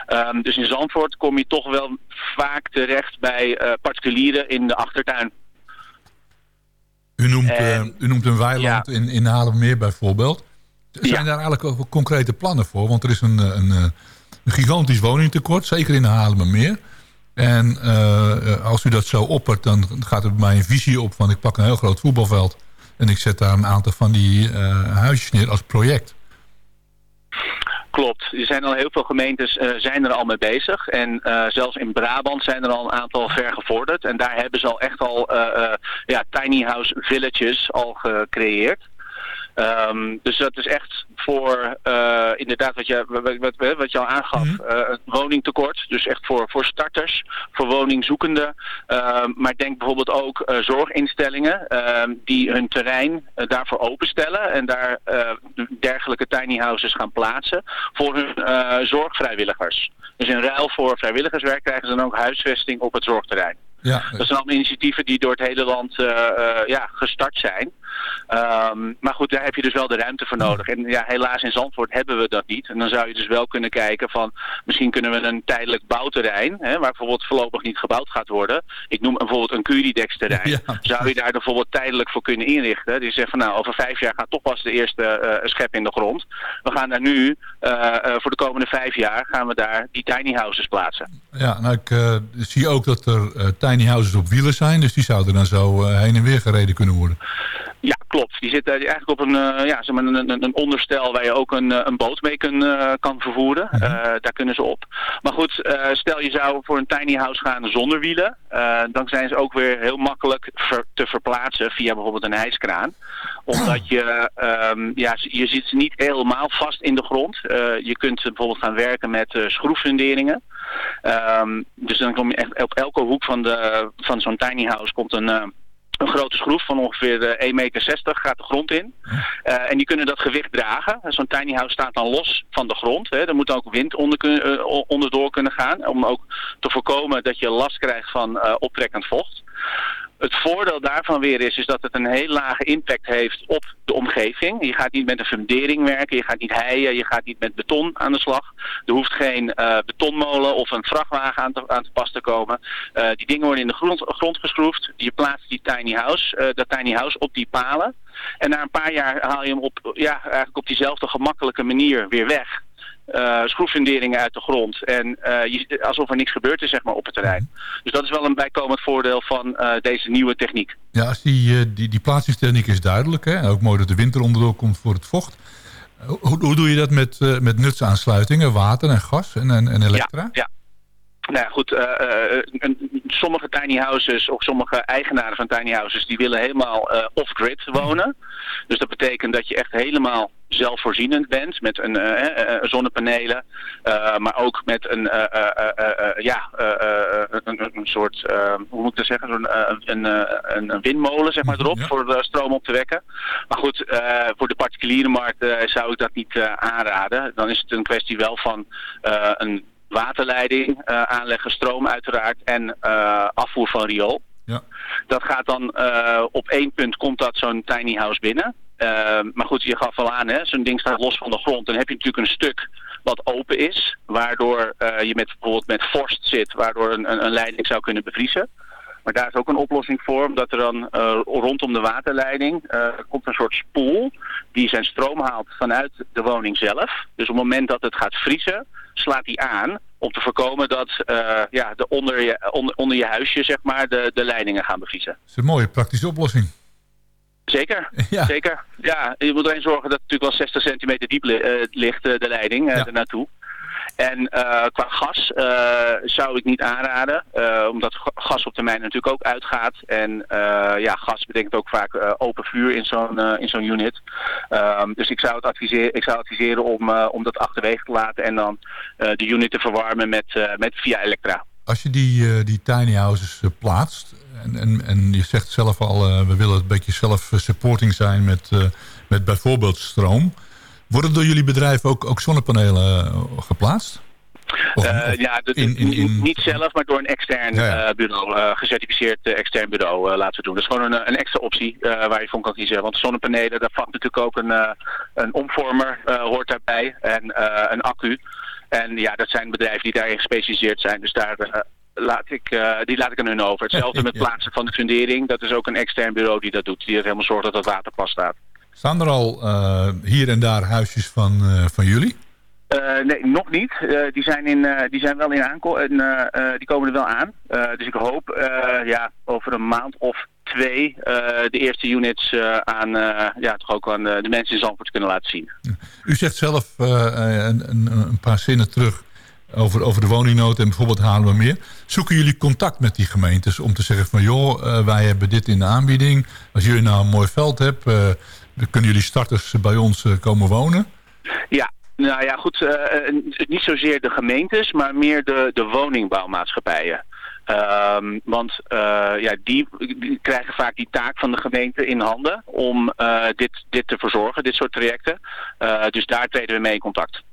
Um, dus in Zandvoort kom je toch wel vaak terecht bij particulieren in de achtertuin. U noemt, u noemt een weiland in, in Haarlemmermeer bijvoorbeeld. Zijn ja. daar eigenlijk ook concrete plannen voor? Want er is een, een, een gigantisch woningtekort, zeker in de Haarlemmermeer. En uh, als u dat zo oppert, dan gaat er bij mij een visie op van ik pak een heel groot voetbalveld en ik zet daar een aantal van die uh, huisjes neer als project. Klopt. Er zijn al heel veel gemeentes uh, zijn er al mee bezig. En uh, zelfs in Brabant zijn er al een aantal vergevorderd. En daar hebben ze al echt al ja, tiny house villages al gecreëerd. Um, dus dat is echt voor uh, inderdaad wat je, wat, wat, wat je al aangaf, mm -hmm. uh, een woningtekort. Dus echt voor, voor starters, voor woningzoekenden. Uh, maar denk bijvoorbeeld ook uh, zorginstellingen die hun terrein daarvoor openstellen. En daar dergelijke tiny houses gaan plaatsen voor hun zorgvrijwilligers. Dus in ruil voor vrijwilligerswerk krijgen ze dan ook huisvesting op het zorgterrein. Ja. Dat zijn allemaal initiatieven die door het hele land ja, gestart zijn. Um, maar goed, daar heb je dus wel de ruimte voor nodig. En ja, helaas in Zandvoort hebben we dat niet. En dan zou je dus wel kunnen kijken van... misschien kunnen we een tijdelijk bouwterrein... Hè, waar bijvoorbeeld voorlopig niet gebouwd gaat worden. Ik noem bijvoorbeeld een Curidex terrein. Ja. Zou je daar bijvoorbeeld tijdelijk voor kunnen inrichten. Die zegt van nou, over vijf jaar gaat toch pas de eerste uh, schep in de grond. We gaan daar nu, voor de komende vijf jaar... gaan we daar die tiny houses plaatsen. Ja, nou ik zie ook dat er tiny houses op wielen zijn. Dus die zouden dan zo heen en weer gereden kunnen worden. Ja, klopt. Die zit eigenlijk op een, uh, ja, zeg maar een, een, onderstel waar je ook een, een boot mee kun, uh, kan vervoeren. Uh, daar kunnen ze op. Maar goed, stel je zou voor een tiny house gaan zonder wielen. dan zijn ze ook weer heel makkelijk ver, te verplaatsen via bijvoorbeeld een hijskraan. Omdat je, um, ja, je zit ze niet helemaal vast in de grond. je kunt bijvoorbeeld gaan werken met schroeffunderingen. Um, dus dan kom je echt op elke hoek van, de, van zo'n tiny house komt een een grote schroef van ongeveer 1,60 meter gaat de grond in. Uh, en die kunnen dat gewicht dragen. Zo'n tiny house staat dan los van de grond. Hè. Er moet ook wind onder uh, onderdoor kunnen gaan. Om ook te voorkomen dat je last krijgt van uh, optrekkend vocht. Het voordeel daarvan weer is, is dat het een heel lage impact heeft op de omgeving. Je gaat niet met een fundering werken, je gaat niet heien, je gaat niet met beton aan de slag. Er hoeft geen eh, betonmolen of een vrachtwagen aan te, aan te pas te komen. Eh, die dingen worden in de grond, grond geschroefd. Je plaatst die tiny house, eh, dat tiny house op die palen. En na een paar jaar haal je hem op, ja, eigenlijk op diezelfde gemakkelijke manier weer weg. Schroeffunderingen uit de grond. En eh, je, alsof er niks gebeurd is zeg maar, op het terrein. Dus dat is wel een bijkomend voordeel van eh, deze nieuwe techniek. Ja, als die, die, die plaatsingstechniek is duidelijk. Hè? Ook mooi dat de winter onderdoor komt voor het vocht. Hoe, hoe doe je dat met, met nutsaansluitingen, water en gas en, en, en elektra? Ja, ja. Nou ja, goed. een- sommige tiny houses of sommige eigenaren van tiny houses... die willen helemaal off-grid wonen. Dus dat betekent dat je echt helemaal zelfvoorzienend bent met een, eh, eh, eh, zonnepanelen, maar ook met een, ja, een, soort, hoe moet ik dat zeggen, een, een, een windmolen zeg maar erop voor stroom op te wekken. Maar goed, voor de particuliere markt zou ik dat niet aanraden. Dan is het een kwestie wel van een waterleiding aanleggen, stroom uiteraard en afvoer van riool. Ja. Dat gaat dan op één punt komt dat zo'n tiny house binnen. Eh, maar goed, je gaf al aan, zo'n ding staat los van de grond. Dan heb je natuurlijk een stuk wat open is, waardoor eh, je met, bijvoorbeeld met vorst zit, waardoor een, een, een leiding zou kunnen bevriezen. Maar daar is ook een oplossing voor, omdat er dan eh, rondom de waterleiding eh, komt een soort spoel die zijn stroom haalt vanuit de woning zelf. Dus op het moment dat het gaat vriezen, slaat die aan om te voorkomen dat ja, de onder, je, onder, onder je huisje zeg maar, de, de leidingen gaan bevriezen. Dat is een mooie praktische oplossing. Zeker, (laughs) zeker. Ja, je moet alleen zorgen dat het natuurlijk wel 60 centimeter diep eh, ligt, eh, de leiding, eh ernaartoe. En qua gas zou ik niet aanraden, omdat ga- gas op termijn natuurlijk ook uitgaat. En ja, gas betekent ook vaak open vuur in zo'n in zo'n unit. Ehm, dus ik zou, het adviseren, ik zou adviseren om, om dat achterwege te laten en dan de unit te verwarmen met, met via elektra. Als je die, die tiny houses plaatst... En, en, en je zegt zelf al, eh, we willen een beetje zelf-supporting zijn met, eh, met bijvoorbeeld stroom. Worden door jullie bedrijf ook, ook zonnepanelen eh, geplaatst? Eh, ja, de- niet zelf, maar door een extern Ja, ja. eh, bureau, eh, gecertificeerd eh, extern bureau eh, laten we doen. Dat is gewoon een, een extra optie eh, waar je van kan kiezen. Want zonnepanelen, daar valt natuurlijk ook een, eh, een omvormer, eh, hoort daarbij, en eh, een accu. En ja, dat zijn bedrijven die daarin gespecialiseerd zijn. Dus daar eh, laat ik, eh, die laat ik aan hun over. Hetzelfde (laughs) met plaatsen van de fundering. Dat is ook een extern bureau die dat doet. Die er helemaal zorgt dat het water pas staat. Staan er al eh, hier en daar huisjes van, eh, van jullie? Nee, nog niet. Die, zijn in, die zijn wel in aanko en eh, die komen er wel aan. Dus ik hoop ja, over een maand of twee de eerste units aan, ja, toch ook aan de mensen in Zandvoort kunnen laten zien. U zegt zelf een, een, een paar zinnen terug over, over de woningnood en bijvoorbeeld Haarlemmermeer. Zoeken jullie contact met die gemeentes om te zeggen van... joh, eh, wij hebben dit in de aanbieding. Als jullie nou een mooi veld hebben... eh, kunnen jullie starters bij ons eh, komen wonen. Ja, nou ja, goed. niet zozeer de gemeentes, maar meer de, de woningbouwmaatschappijen. Ehm, want ja, die, die krijgen vaak die taak van de gemeente in handen om dit, dit te verzorgen, dit soort trajecten. Dus daar treden we mee in contact.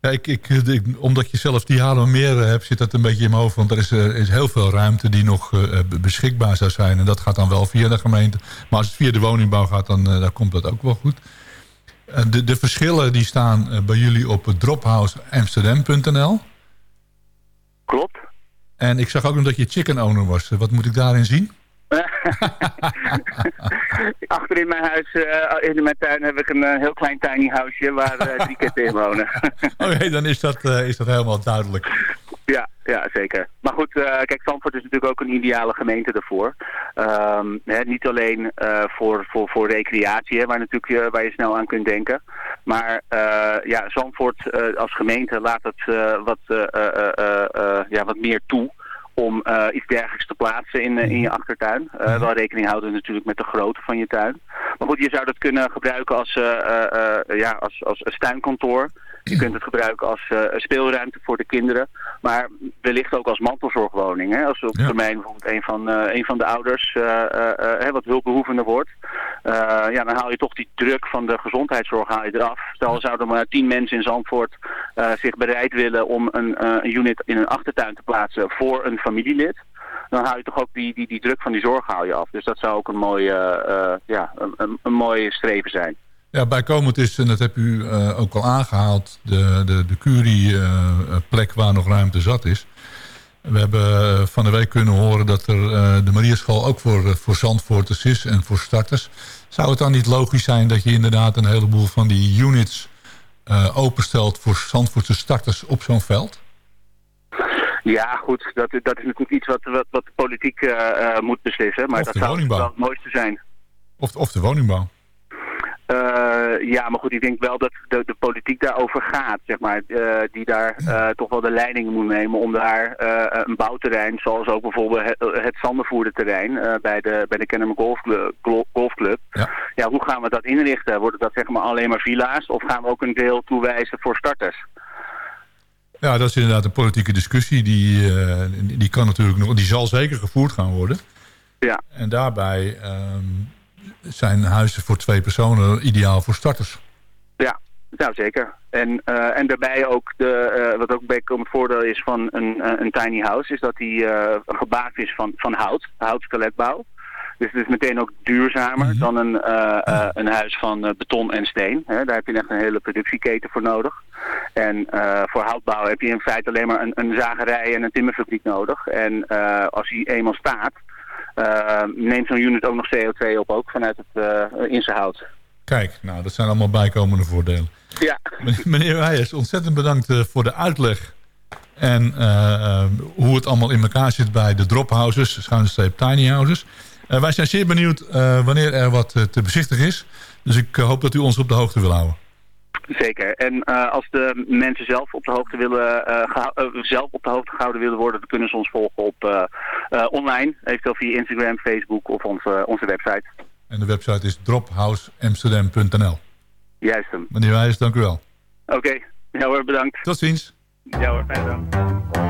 Ja, ik, ik, ik- omdat je zelf die Haarlemmermeer eh, hebt, zit dat een beetje in mijn hoofd. Want er is, er is heel veel ruimte die nog eh, be- beschikbaar zou zijn. En dat gaat dan wel via de gemeente. Maar als het via de woningbouw gaat, dan, eh, dan komt dat ook wel goed. Eh, de, de verschillen die staan eh, bij jullie op drophouseamsterdam.nl. Klopt. En ik zag ook nog dat je chicken owner was. Eh, Wat moet ik daarin zien? (laughs) Achter in mijn huis, eh, in mijn tuin, heb ik een eh, heel klein tiny houseje waar eh, drie kippen in wonen. (laughs) Oké, dan is dat, is dat helemaal duidelijk. Ja, ja, zeker. Maar goed, kijk, Zandvoort is natuurlijk ook een ideale gemeente daarvoor. Ehm, hè, niet alleen voor, voor, voor recreatie, hè, waar, natuurlijk, waar je snel aan kunt denken. Maar ja, Zandvoort als gemeente laat het wat, ja, wat meer toe om eh, iets dergelijks te plaatsen in, eh, in je achtertuin. Eh, Wel rekening houden natuurlijk met de grootte van je tuin. Maar goed, je zou dat kunnen gebruiken als, ja, als, als een tuinkantoor. Je kunt het gebruiken als speelruimte voor de kinderen. Maar wellicht ook als mantelzorgwoning. Hè? Als op termijn bijvoorbeeld een van, een van de ouders wat hulpbehoevender wordt. ja, dan haal je toch die druk van de gezondheidszorg haal je eraf. Stel, zouden maar tien mensen in Zandvoort zich bereid willen om een, een unit in een achtertuin te plaatsen voor een familielid. dan hou je toch ook die, die, die druk van die zorg je af. Dus dat zou ook een mooie, eh, ja, een, een, mooie streven zijn. Ja, bijkomend is, en dat heb u eh, ook al aangehaald, de, de, de Curie-plek waar nog ruimte zat is. We hebben eh, van de week kunnen horen dat er eh, de Mariaschool ook voor, eh, voor Zandvoorters is en voor starters. Zou het dan niet logisch zijn dat je inderdaad een heleboel van die units eh, openstelt voor Zandvoortse starters op zo'n veld? Ja, goed, dat, dat is natuurlijk iets wat, wat, wat de politiek eh, eh, moet beslissen. Maar Of dat de zou wel het mooiste zijn. Of, of de woningbouw? Eh, ja, maar goed, ik denk wel dat de, de politiek daarover gaat, zeg maar. die daar toch wel de leiding moet nemen om daar een bouwterrein, zoals ook bijvoorbeeld het, het Zandervoerderterrein bij de, bij de Kennemer Golfclub, Golfclub. Ja. hoe gaan we dat inrichten? Worden dat zeg maar alleen maar villa's of gaan we ook een deel toewijzen voor starters? Ja, dat is inderdaad een politieke discussie. Die, eh, die kan natuurlijk nog, die zal zeker gevoerd gaan worden. Ja. En daarbij ehm, zijn huizen voor twee personen ideaal voor starters. Ja, nou zeker. En, eh, en daarbij ook, de, eh, wat ook bij het voordeel is van een, een tiny house, is dat die gemaakt is van, van hout, houtskeletbouw. Dus het is meteen ook duurzamer dan een, eh, eh, een huis van eh, beton en steen. Hè. Daar heb je echt een hele productieketen voor nodig. En voor houtbouw heb je in feite alleen maar een, een zagerij en een timmerfabriek nodig. En als die eenmaal staat, neemt zo'n unit ook nog CO2 op, ook vanuit het uh, in zijn hout. Kijk, nou, dat zijn allemaal bijkomende voordelen. Ja. Meneer- Wijers, ontzettend bedankt voor de uitleg. En hoe het allemaal in elkaar zit bij de drophouses, schuine streep tiny houses. Eh, wij zijn zeer benieuwd eh, wanneer er wat eh, te bezichtigen is. Dus ik hoop dat u ons op de hoogte wil houden. Zeker. En als de mensen zelf op de hoogte willen zelf op de hoogte gehouden willen worden, dan kunnen ze ons volgen op online, eventueel via Instagram, Facebook of onze, onze website. En de website is drophouseamsterdam.nl. Juist hem. Meneer Wijers, dank u wel. Oké. Ja hoor, bedankt. Tot ziens. Ja hoor, fijne dag.